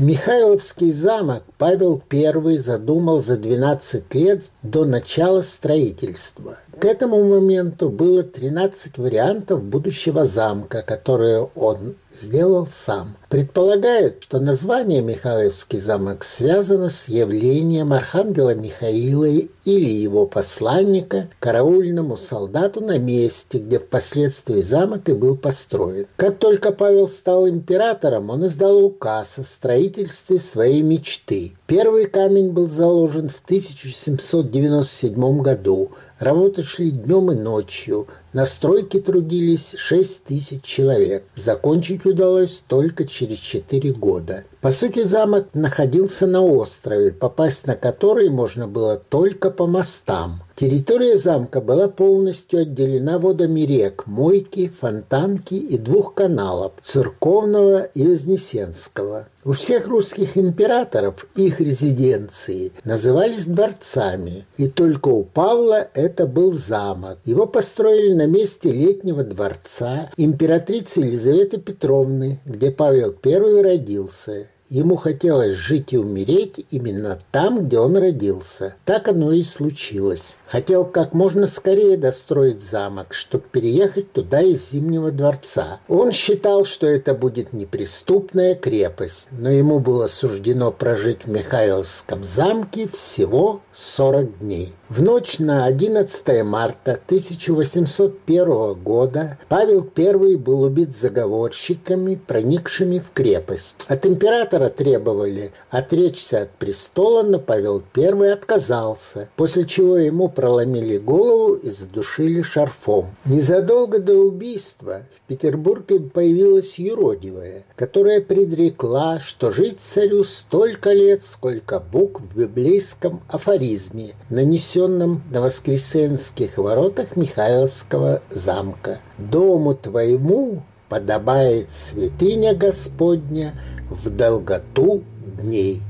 Михайловский замок Павел I задумал за 12 лет до начала строительства. К этому моменту было 13 вариантов будущего замка, которые он сделал сам. Предполагают, что название Михайловский замок связано с явлением архангела Михаила или его посланника караульному солдату на месте, где впоследствии замок и был построен. Как только Павел стал императором, он издал указ о строительстве своей мечты. Первый камень был заложен в 1797 году. Работы шли днем и ночью. На стройке трудились 6 тысяч человек. Закончить удалось только через 4 года. По сути, замок находился на острове, попасть на который можно было только по мостам. Территория замка была полностью отделена водами рек Мойки, Фонтанки и двух каналов – Церковного и Вознесенского. У всех русских императоров их резиденции назывались дворцами, и только у Павла это был замок. Его построили на месте летнего дворца императрицы Елизаветы Петровны, где Павел I родился. Ему хотелось жить и умереть именно там, где он родился. Так оно и случилось. Хотел как можно скорее достроить замок, чтобы переехать туда из Зимнего дворца. Он считал, что это будет неприступная крепость, но ему было суждено прожить в Михайловском замке всего 40 дней. В ночь на 11 марта 1801 года Павел I был убит заговорщиками, проникшими в крепость. От императора требовали отречься от престола, но Павел I отказался, после чего ему проломили голову и задушили шарфом. Незадолго до убийства в Петербурге появилась юродивая, которая предрекла, что жить царю столько лет, сколько букв в библейском афоризме, нанесен возведенном на Воскресенских воротах Михайловского замка. Дому твоему подобает святыня Господня в долготу дней.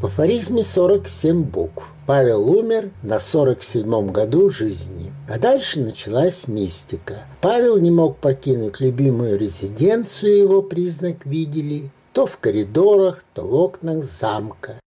В афоризме 47 букв. Павел умер на 47-м году жизни. А дальше началась мистика. Павел не мог покинуть любимую резиденцию, его признак видели то в коридорах, то в окнах замка.